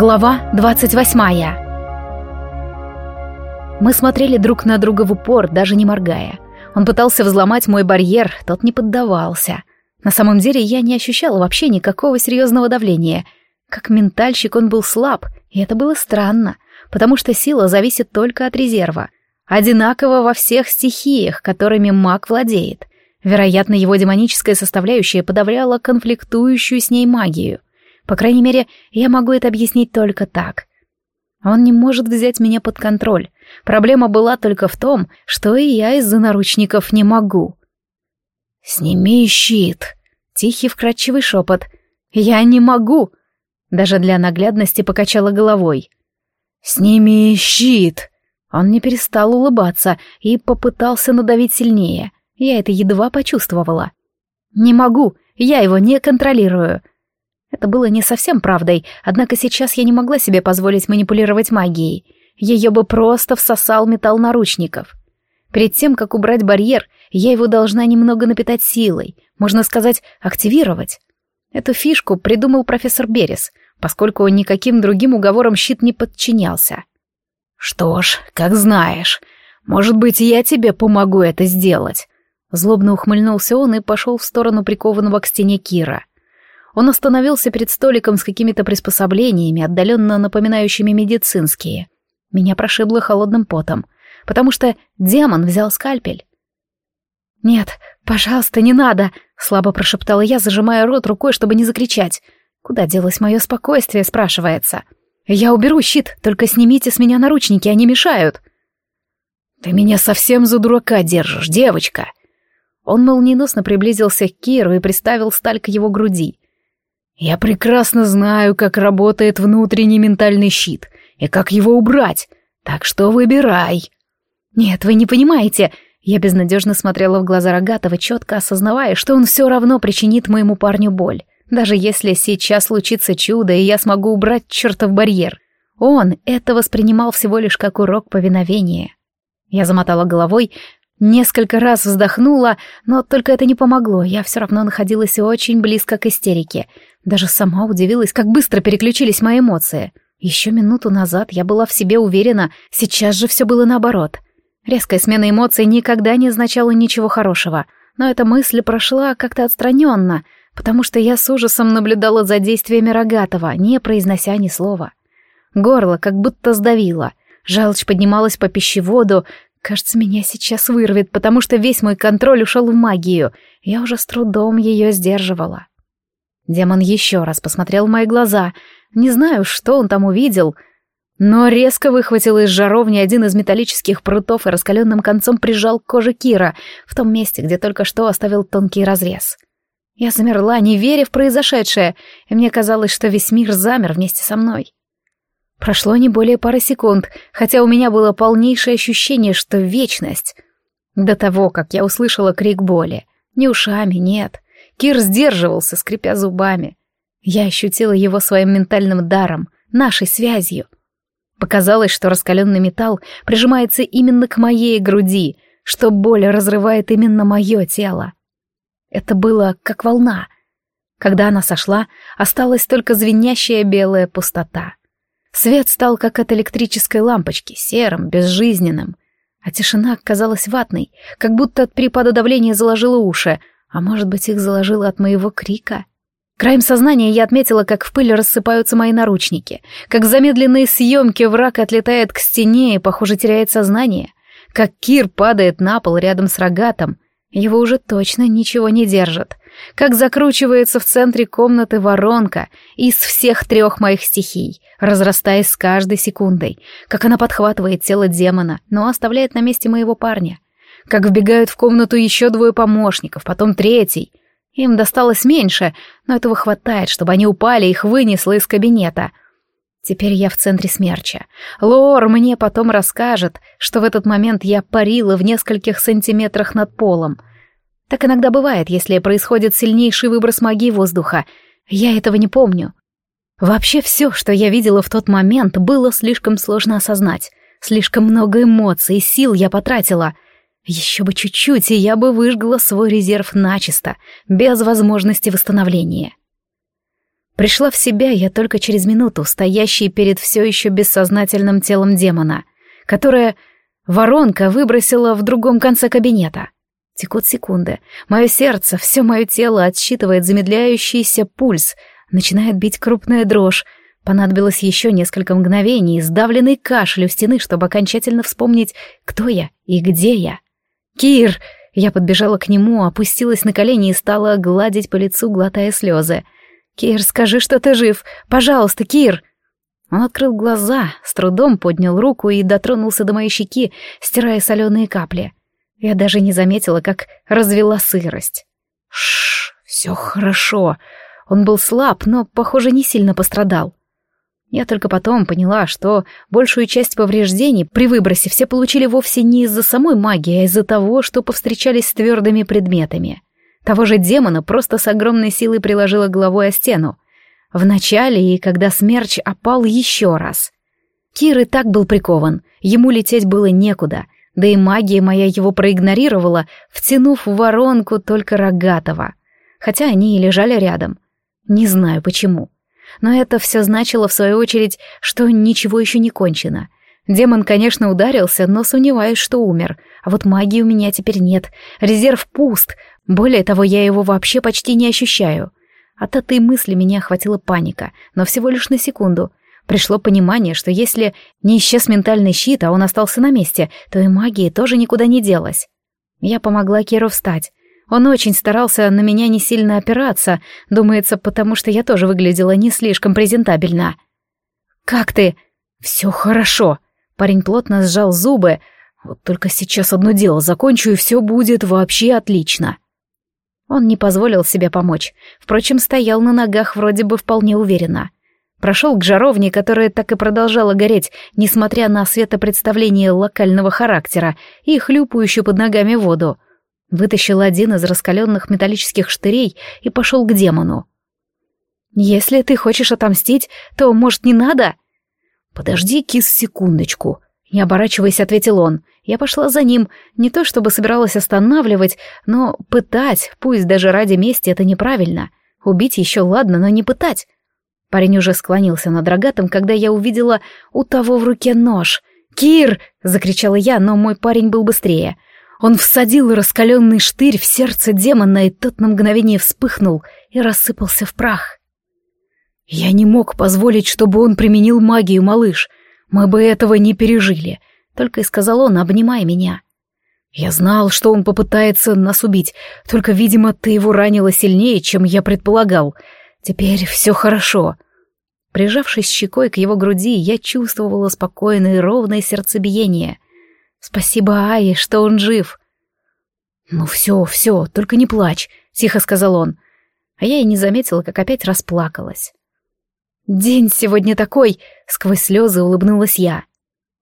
Глава 28 Мы смотрели друг на друга в упор, даже не моргая. Он пытался взломать мой барьер, тот не поддавался. На самом деле я не ощущала вообще никакого серьезного давления. Как ментальщик он был слаб, и это было странно, потому что сила зависит только от резерва. Одинаково во всех стихиях, которыми маг владеет. Вероятно, его демоническая составляющая подавляла конфликтующую с ней магию — по крайней мере, я могу это объяснить только так. Он не может взять меня под контроль. Проблема была только в том, что и я из-за наручников не могу. «Сними щит!» — тихий вкрадчивый шепот. «Я не могу!» Даже для наглядности покачала головой. «Сними щит!» Он не перестал улыбаться и попытался надавить сильнее. Я это едва почувствовала. «Не могу, я его не контролирую. Это было не совсем правдой, однако сейчас я не могла себе позволить манипулировать магией. Ее бы просто всосал металл наручников. Перед тем, как убрать барьер, я его должна немного напитать силой, можно сказать, активировать. Эту фишку придумал профессор Берес, поскольку он никаким другим уговорам щит не подчинялся. «Что ж, как знаешь. Может быть, я тебе помогу это сделать». Злобно ухмыльнулся он и пошел в сторону прикованного к стене Кира. Он остановился перед столиком с какими-то приспособлениями, отдаленно напоминающими медицинские. Меня прошибло холодным потом, потому что демон взял скальпель. «Нет, пожалуйста, не надо!» — слабо прошептала я, зажимая рот рукой, чтобы не закричать. «Куда делось мое спокойствие?» — спрашивается. «Я уберу щит, только снимите с меня наручники, они мешают». «Ты меня совсем за дурака держишь, девочка!» Он молниеносно приблизился к Киру и приставил сталь к его груди. Я прекрасно знаю, как работает внутренний ментальный щит и как его убрать, так что выбирай. Нет, вы не понимаете. Я безнадежно смотрела в глаза Рогатого, четко осознавая, что он все равно причинит моему парню боль. Даже если сейчас случится чудо, и я смогу убрать чертов барьер. Он это воспринимал всего лишь как урок повиновения. Я замотала головой, несколько раз вздохнула, но только это не помогло, я все равно находилась очень близко к истерике — даже сама удивилась, как быстро переключились мои эмоции. Еще минуту назад я была в себе уверена, сейчас же все было наоборот. Резкая смена эмоций никогда не означала ничего хорошего, но эта мысль прошла как-то отстраненно, потому что я с ужасом наблюдала за действиями Рогатова, не произнося ни слова. Горло как будто сдавило, желчь поднималась по пищеводу, Кажется, меня сейчас вырвет, потому что весь мой контроль ушел в магию. Я уже с трудом ее сдерживала. Демон еще раз посмотрел в мои глаза. Не знаю, что он там увидел, но резко выхватил из жаровни один из металлических прутов и раскаленным концом прижал к коже Кира в том месте, где только что оставил тонкий разрез. Я замерла, не веря в произошедшее, и мне казалось, что весь мир замер вместе со мной. Прошло не более пары секунд, хотя у меня было полнейшее ощущение, что вечность. До того, как я услышала крик боли. Не ушами, нет. Кир сдерживался, скрипя зубами. Я ощутила его своим ментальным даром, нашей связью. Показалось, что раскаленный металл прижимается именно к моей груди, что боль разрывает именно мое тело. Это было как волна. Когда она сошла, осталась только звенящая белая пустота. Свет стал как от электрической лампочки, серым, безжизненным. А тишина казалась ватной, как будто от перепада давления заложила уши, а может быть, их заложило от моего крика? Краем сознания я отметила, как в пыль рассыпаются мои наручники, как в замедленной съемке враг отлетает к стене и, похоже, теряет сознание, как Кир падает на пол рядом с рогатом, его уже точно ничего не держит, как закручивается в центре комнаты воронка из всех трех моих стихий, разрастаясь с каждой секундой, как она подхватывает тело демона, но оставляет на месте моего парня — как вбегают в комнату еще двое помощников, потом третий. Им досталось меньше, но этого хватает, чтобы они упали, их вынесло из кабинета. Теперь я в центре смерча. Лор мне потом расскажет, что в этот момент я парила в нескольких сантиметрах над полом. Так иногда бывает, если происходит сильнейший выброс магии воздуха. Я этого не помню. Вообще все, что я видела в тот момент, было слишком сложно осознать. Слишком много эмоций и сил я потратила — еще бы чуть-чуть, и я бы выжгла свой резерв начисто, без возможности восстановления. Пришла в себя я только через минуту, стоящей перед все еще бессознательным телом демона, которое воронка выбросила в другом конце кабинета. Текут секунды. Мое сердце, все мое тело отсчитывает замедляющийся пульс. Начинает бить крупная дрожь. Понадобилось еще несколько мгновений, сдавленный кашель у стены, чтобы окончательно вспомнить, кто я и где я. «Кир!» Я подбежала к нему, опустилась на колени и стала гладить по лицу, глотая слезы. «Кир, скажи, что ты жив! Пожалуйста, Кир!» Он открыл глаза, с трудом поднял руку и дотронулся до моей щеки, стирая соленые капли. Я даже не заметила, как развела сырость. Шш, все хорошо. Он был слаб, но, похоже, не сильно пострадал. Я только потом поняла, что большую часть повреждений при выбросе все получили вовсе не из-за самой магии, а из-за того, что повстречались с твердыми предметами. Того же демона просто с огромной силой приложила головой о стену. Вначале и когда смерч опал еще раз. Кир и так был прикован, ему лететь было некуда, да и магия моя его проигнорировала, втянув в воронку только рогатого. Хотя они и лежали рядом. Не знаю почему. Но это все значило, в свою очередь, что ничего еще не кончено. Демон, конечно, ударился, но сомневаюсь, что умер. А вот магии у меня теперь нет. Резерв пуст. Более того, я его вообще почти не ощущаю. От этой мысли меня охватила паника, но всего лишь на секунду. Пришло понимание, что если не исчез ментальный щит, а он остался на месте, то и магия тоже никуда не делась. Я помогла Киру встать. Он очень старался на меня не сильно опираться, думается, потому что я тоже выглядела не слишком презентабельно. «Как ты?» «Все хорошо». Парень плотно сжал зубы. «Вот только сейчас одно дело закончу, и все будет вообще отлично». Он не позволил себе помочь. Впрочем, стоял на ногах вроде бы вполне уверенно. Прошел к жаровне, которая так и продолжала гореть, несмотря на светопредставление локального характера и хлюпающую под ногами воду — Вытащил один из раскаленных металлических штырей и пошел к демону. «Если ты хочешь отомстить, то, может, не надо?» «Подожди, кис, секундочку», — не оборачиваясь, ответил он. Я пошла за ним, не то чтобы собиралась останавливать, но пытать, пусть даже ради мести, это неправильно. Убить еще ладно, но не пытать. Парень уже склонился над рогатом, когда я увидела у того в руке нож. «Кир!» — закричала я, но мой парень был быстрее — он всадил раскаленный штырь в сердце демона, и тот на мгновение вспыхнул и рассыпался в прах. «Я не мог позволить, чтобы он применил магию, малыш. Мы бы этого не пережили», — только и сказал он, обнимая меня. «Я знал, что он попытается нас убить, только, видимо, ты его ранила сильнее, чем я предполагал. Теперь все хорошо». Прижавшись щекой к его груди, я чувствовала спокойное и ровное сердцебиение — Спасибо Ае, что он жив. Ну все, все, только не плачь, тихо сказал он. А я и не заметила, как опять расплакалась. День сегодня такой, сквозь слезы улыбнулась я.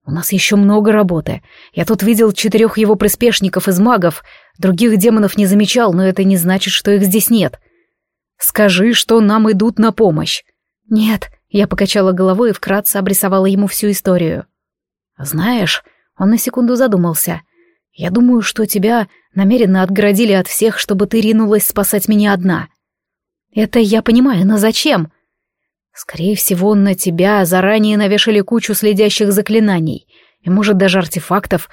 У нас еще много работы. Я тут видел четырех его приспешников из магов. Других демонов не замечал, но это не значит, что их здесь нет. Скажи, что нам идут на помощь. Нет, я покачала головой и вкратце обрисовала ему всю историю. Знаешь, он на секунду задумался. «Я думаю, что тебя намеренно отгородили от всех, чтобы ты ринулась спасать меня одна». «Это я понимаю, но зачем?» «Скорее всего, на тебя заранее навешали кучу следящих заклинаний, и, может, даже артефактов.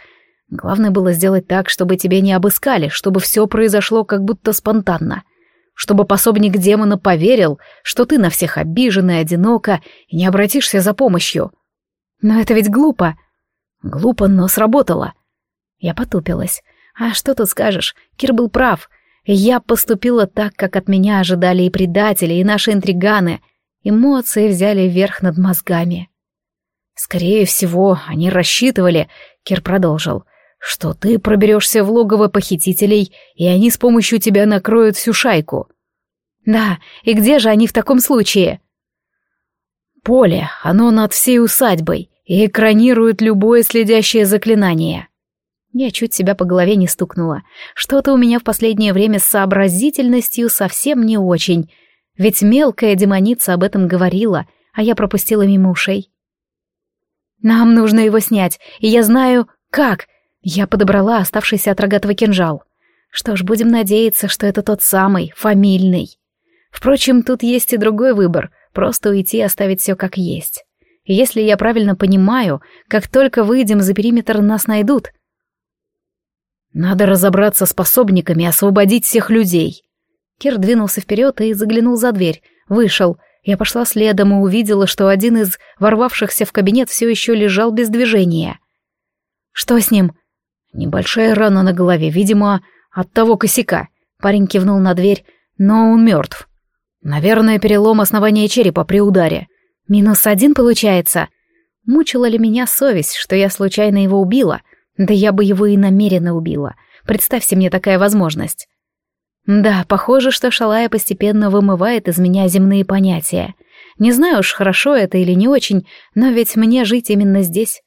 Главное было сделать так, чтобы тебя не обыскали, чтобы все произошло как будто спонтанно» чтобы пособник демона поверил, что ты на всех обижена и одинока и не обратишься за помощью. Но это ведь глупо. Глупо, но сработало. Я потупилась. А что тут скажешь? Кир был прав. Я поступила так, как от меня ожидали и предатели, и наши интриганы. Эмоции взяли верх над мозгами. Скорее всего, они рассчитывали, Кир продолжил, что ты проберешься в логово похитителей, и они с помощью тебя накроют всю шайку. Да, и где же они в таком случае? Поле, оно над всей усадьбой и экранирует любое следящее заклинание. Я чуть себя по голове не стукнула. Что-то у меня в последнее время с сообразительностью совсем не очень, ведь мелкая демоница об этом говорила, а я пропустила мимо ушей. «Нам нужно его снять, и я знаю, как!» Я подобрала оставшийся от рогатого кинжал. Что ж, будем надеяться, что это тот самый, фамильный. Впрочем, тут есть и другой выбор — просто уйти и оставить все как есть. Если я правильно понимаю, как только выйдем за периметр, нас найдут. Надо разобраться с пособниками и освободить всех людей. Кир двинулся вперед и заглянул за дверь. Вышел. Я пошла следом и увидела, что один из ворвавшихся в кабинет все еще лежал без движения. «Что с ним?» «Небольшая рана на голове, видимо, от того косяка». Парень кивнул на дверь, но он мертв. Наверное, перелом основания черепа при ударе. Минус один получается. Мучила ли меня совесть, что я случайно его убила? Да я бы его и намеренно убила. Представьте мне такая возможность. Да, похоже, что Шалая постепенно вымывает из меня земные понятия. Не знаю уж, хорошо это или не очень, но ведь мне жить именно здесь.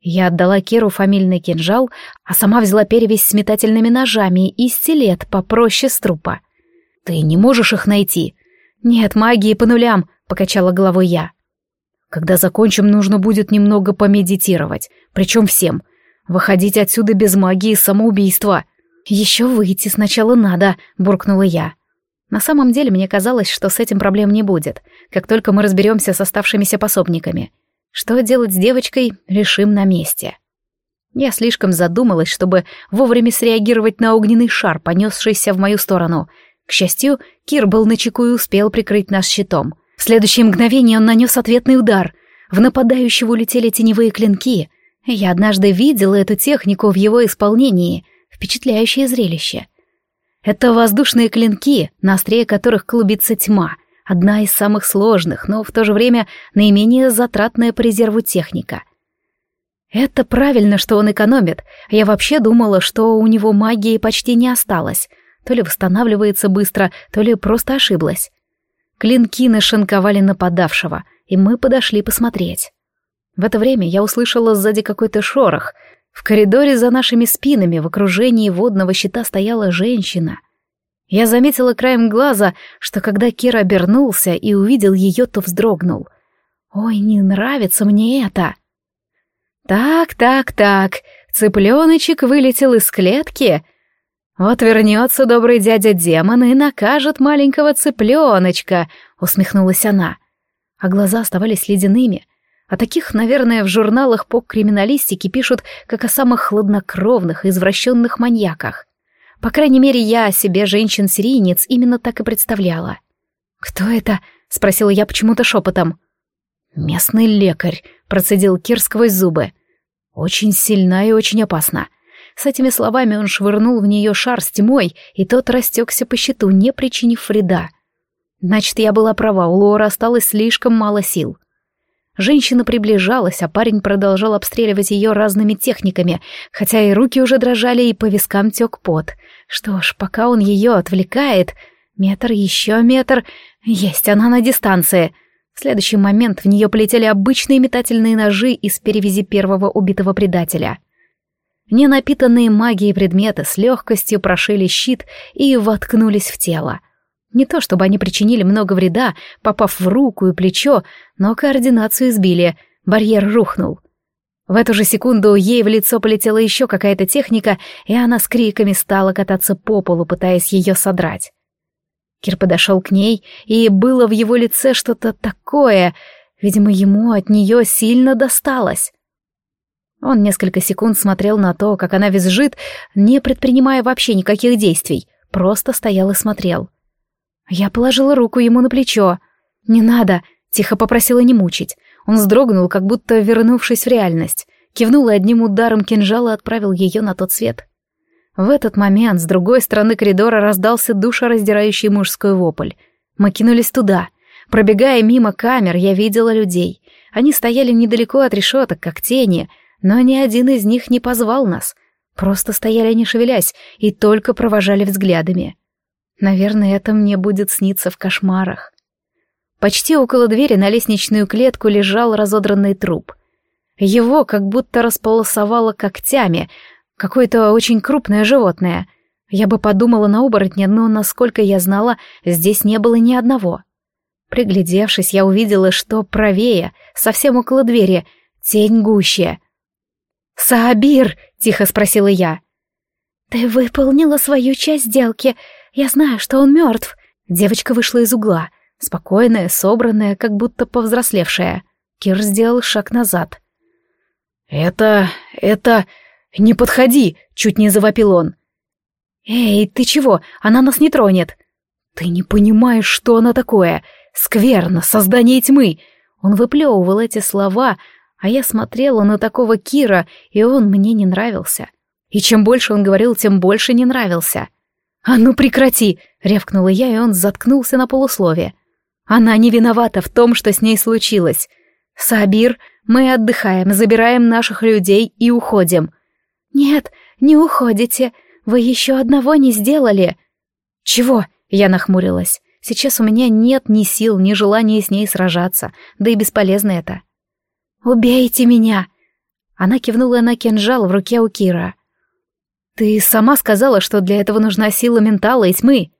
Я отдала Киру фамильный кинжал, а сама взяла перевязь с метательными ножами и стилет попроще с трупа. «Ты не можешь их найти?» «Нет, магии по нулям», — покачала головой я. «Когда закончим, нужно будет немного помедитировать, причем всем. Выходить отсюда без магии — самоубийство». «Еще выйти сначала надо», — буркнула я. На самом деле мне казалось, что с этим проблем не будет, как только мы разберемся с оставшимися пособниками. Что делать с девочкой, решим на месте. Я слишком задумалась, чтобы вовремя среагировать на огненный шар, понесшийся в мою сторону. К счастью, Кир был начеку и успел прикрыть нас щитом. В следующее мгновение он нанес ответный удар. В нападающего улетели теневые клинки. Я однажды видела эту технику в его исполнении — Впечатляющее зрелище. Это воздушные клинки, на острие которых клубится тьма. Одна из самых сложных, но в то же время наименее затратная по резерву техника. Это правильно, что он экономит. Я вообще думала, что у него магии почти не осталось. То ли восстанавливается быстро, то ли просто ошиблась. Клинки нашинковали нападавшего, и мы подошли посмотреть. В это время я услышала сзади какой-то шорох — в коридоре за нашими спинами в окружении водного щита стояла женщина. Я заметила краем глаза, что когда Кир обернулся и увидел ее, то вздрогнул. «Ой, не нравится мне это!» «Так, так, так, цыпленочек вылетел из клетки. Вот вернется добрый дядя-демон и накажет маленького цыпленочка», — усмехнулась она. А глаза оставались ледяными — о таких, наверное, в журналах по криминалистике пишут как о самых хладнокровных извращенных маньяках. По крайней мере, я о себе женщин-серийнец именно так и представляла. «Кто это?» — спросила я почему-то шепотом. «Местный лекарь», — процедил Кир сквозь зубы. «Очень сильна и очень опасна». С этими словами он швырнул в нее шар с тьмой, и тот растекся по щиту, не причинив вреда. Значит, я была права, у Лора осталось слишком мало сил. Женщина приближалась, а парень продолжал обстреливать ее разными техниками, хотя и руки уже дрожали, и по вискам тек пот. Что ж, пока он ее отвлекает... Метр, еще метр... Есть она на дистанции. В следующий момент в нее полетели обычные метательные ножи из перевязи первого убитого предателя. Ненапитанные магией предметы с легкостью прошили щит и воткнулись в тело. Не то чтобы они причинили много вреда, попав в руку и плечо, но координацию сбили, барьер рухнул. В эту же секунду ей в лицо полетела еще какая-то техника, и она с криками стала кататься по полу, пытаясь ее содрать. Кир подошел к ней, и было в его лице что-то такое, видимо, ему от нее сильно досталось. Он несколько секунд смотрел на то, как она визжит, не предпринимая вообще никаких действий, просто стоял и смотрел — я положила руку ему на плечо. «Не надо», — тихо попросила не мучить. Он вздрогнул, как будто вернувшись в реальность. Кивнул и одним ударом кинжала отправил ее на тот свет. В этот момент с другой стороны коридора раздался душераздирающий мужской вопль. Мы кинулись туда. Пробегая мимо камер, я видела людей. Они стояли недалеко от решеток, как тени, но ни один из них не позвал нас. Просто стояли не шевелясь и только провожали взглядами. Наверное, это мне будет сниться в кошмарах. Почти около двери на лестничную клетку лежал разодранный труп. Его как будто располосовало когтями, какое-то очень крупное животное. Я бы подумала на оборотня, но, насколько я знала, здесь не было ни одного. Приглядевшись, я увидела, что правее, совсем около двери, тень гуще. «Саабир!» — тихо спросила я. «Ты выполнила свою часть сделки», я знаю, что он мертв. Девочка вышла из угла, спокойная, собранная, как будто повзрослевшая. Кир сделал шаг назад. «Это... это... не подходи!» — чуть не завопил он. «Эй, ты чего? Она нас не тронет!» «Ты не понимаешь, что она такое! Скверно, создание тьмы!» Он выплевывал эти слова, а я смотрела на такого Кира, и он мне не нравился. И чем больше он говорил, тем больше не нравился. «А ну прекрати!» — рявкнула я, и он заткнулся на полуслове. «Она не виновата в том, что с ней случилось. Сабир, мы отдыхаем, забираем наших людей и уходим». «Нет, не уходите. Вы еще одного не сделали». «Чего?» — я нахмурилась. «Сейчас у меня нет ни сил, ни желания с ней сражаться, да и бесполезно это». «Убейте меня!» Она кивнула на кинжал в руке у Кира. «Ты сама сказала, что для этого нужна сила ментала и тьмы».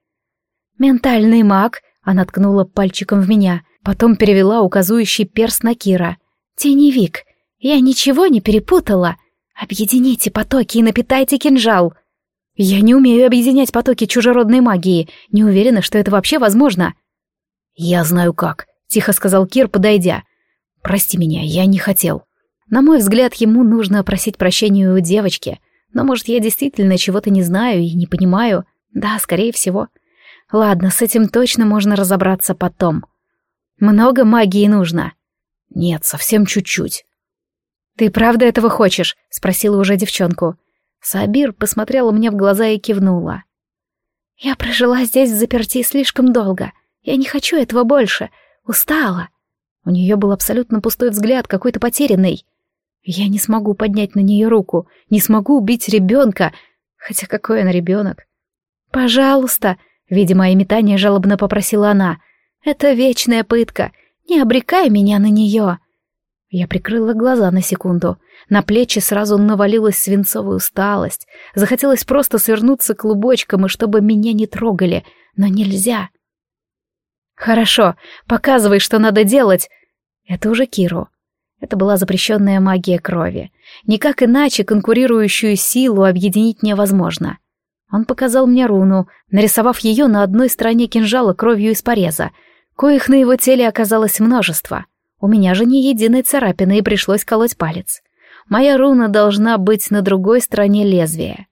«Ментальный маг», — она ткнула пальчиком в меня, потом перевела указующий перст на Кира. «Теневик, я ничего не перепутала. Объедините потоки и напитайте кинжал». «Я не умею объединять потоки чужеродной магии, не уверена, что это вообще возможно». «Я знаю как», — тихо сказал Кир, подойдя. «Прости меня, я не хотел». На мой взгляд, ему нужно просить прощения у девочки — но, может, я действительно чего-то не знаю и не понимаю. Да, скорее всего. Ладно, с этим точно можно разобраться потом. Много магии нужно. Нет, совсем чуть-чуть. «Ты правда этого хочешь?» — спросила уже девчонку. Сабир посмотрела мне в глаза и кивнула. «Я прожила здесь в заперти слишком долго. Я не хочу этого больше. Устала». У нее был абсолютно пустой взгляд, какой-то потерянный. Я не смогу поднять на нее руку, не смогу убить ребенка. Хотя какой он ребенок? «Пожалуйста», — видя мои метания, жалобно попросила она. «Это вечная пытка. Не обрекай меня на нее». Я прикрыла глаза на секунду. На плечи сразу навалилась свинцовая усталость. Захотелось просто свернуться клубочком, и чтобы меня не трогали. Но нельзя. «Хорошо, показывай, что надо делать». Это уже Киру. Это была запрещенная магия крови. Никак иначе конкурирующую силу объединить невозможно. Он показал мне руну, нарисовав ее на одной стороне кинжала кровью из пореза, коих на его теле оказалось множество. У меня же ни единой царапины, и пришлось колоть палец. Моя руна должна быть на другой стороне лезвия.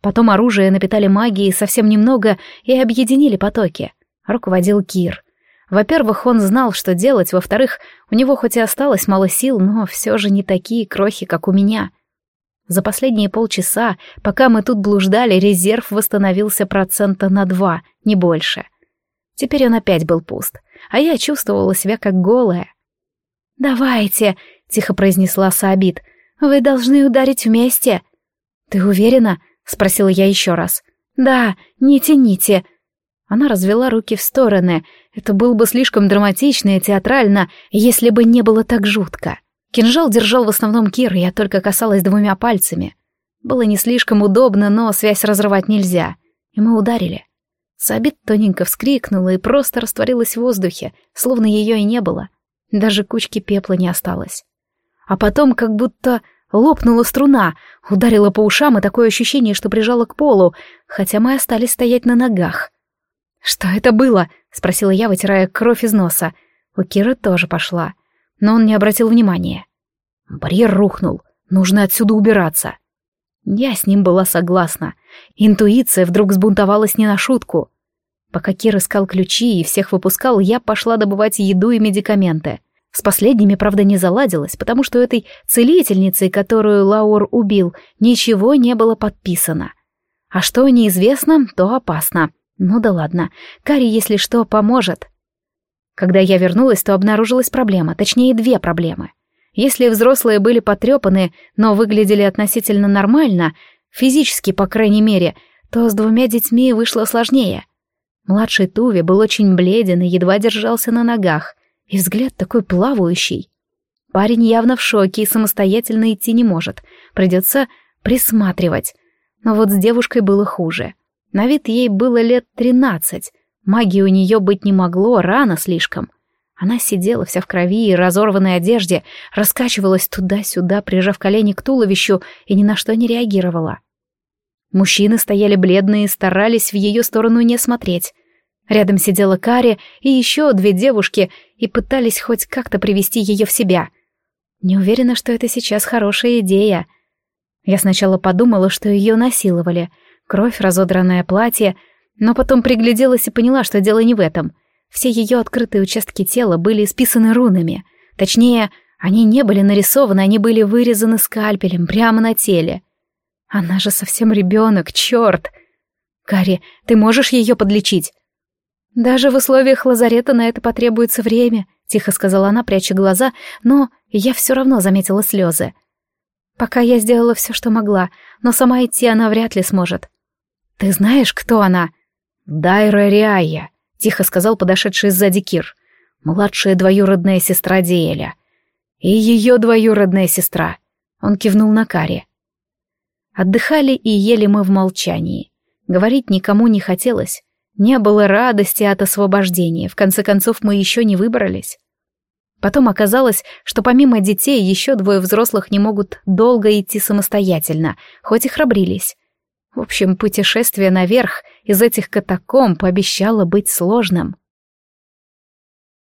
Потом оружие напитали магией совсем немного и объединили потоки. Руководил Кир — во-первых, он знал, что делать, во-вторых, у него хоть и осталось мало сил, но все же не такие крохи, как у меня. За последние полчаса, пока мы тут блуждали, резерв восстановился процента на два, не больше. Теперь он опять был пуст, а я чувствовала себя как голая. «Давайте», — тихо произнесла Саабит, — «вы должны ударить вместе». «Ты уверена?» — спросила я еще раз. «Да, не тяните», она развела руки в стороны. Это было бы слишком драматично и театрально, если бы не было так жутко. Кинжал держал в основном Кир, я только касалась двумя пальцами. Было не слишком удобно, но связь разрывать нельзя. И мы ударили. Сабит тоненько вскрикнула и просто растворилась в воздухе, словно ее и не было. Даже кучки пепла не осталось. А потом как будто лопнула струна, ударила по ушам и такое ощущение, что прижала к полу, хотя мы остались стоять на ногах. «Что это было?» — спросила я, вытирая кровь из носа. У Киры тоже пошла, но он не обратил внимания. Барьер рухнул, нужно отсюда убираться. Я с ним была согласна. Интуиция вдруг сбунтовалась не на шутку. Пока Кир искал ключи и всех выпускал, я пошла добывать еду и медикаменты. С последними, правда, не заладилось, потому что этой целительницей, которую Лаур убил, ничего не было подписано. А что неизвестно, то опасно. Ну да ладно, Кари, если что, поможет. Когда я вернулась, то обнаружилась проблема, точнее две проблемы. Если взрослые были потрепаны, но выглядели относительно нормально, физически, по крайней мере, то с двумя детьми вышло сложнее. Младший Туви был очень бледен и едва держался на ногах, и взгляд такой плавающий. Парень явно в шоке и самостоятельно идти не может, придется присматривать. Но вот с девушкой было хуже. На вид ей было лет тринадцать. Магии у нее быть не могло, рано слишком. Она сидела вся в крови и разорванной одежде, раскачивалась туда-сюда, прижав колени к туловищу, и ни на что не реагировала. Мужчины стояли бледные и старались в ее сторону не смотреть. Рядом сидела Кари и еще две девушки и пытались хоть как-то привести ее в себя. Не уверена, что это сейчас хорошая идея. Я сначала подумала, что ее насиловали. Кровь, разодранное платье, но потом пригляделась и поняла, что дело не в этом. Все ее открытые участки тела были исписаны рунами. Точнее, они не были нарисованы, они были вырезаны скальпелем прямо на теле. Она же совсем ребенок, черт! Кари, ты можешь ее подлечить? Даже в условиях лазарета на это потребуется время, тихо сказала она, пряча глаза, но я все равно заметила слезы. Пока я сделала все, что могла, но сама идти она вряд ли сможет. Ты знаешь, кто она? Дайра Риая, тихо сказал подошедший сзади Кир. Младшая двоюродная сестра Диэля. И ее двоюродная сестра. Он кивнул на Кари. Отдыхали и ели мы в молчании. Говорить никому не хотелось. Не было радости от освобождения, в конце концов мы еще не выбрались. Потом оказалось, что помимо детей еще двое взрослых не могут долго идти самостоятельно, хоть и храбрились. В общем, путешествие наверх из этих катакомб обещало быть сложным.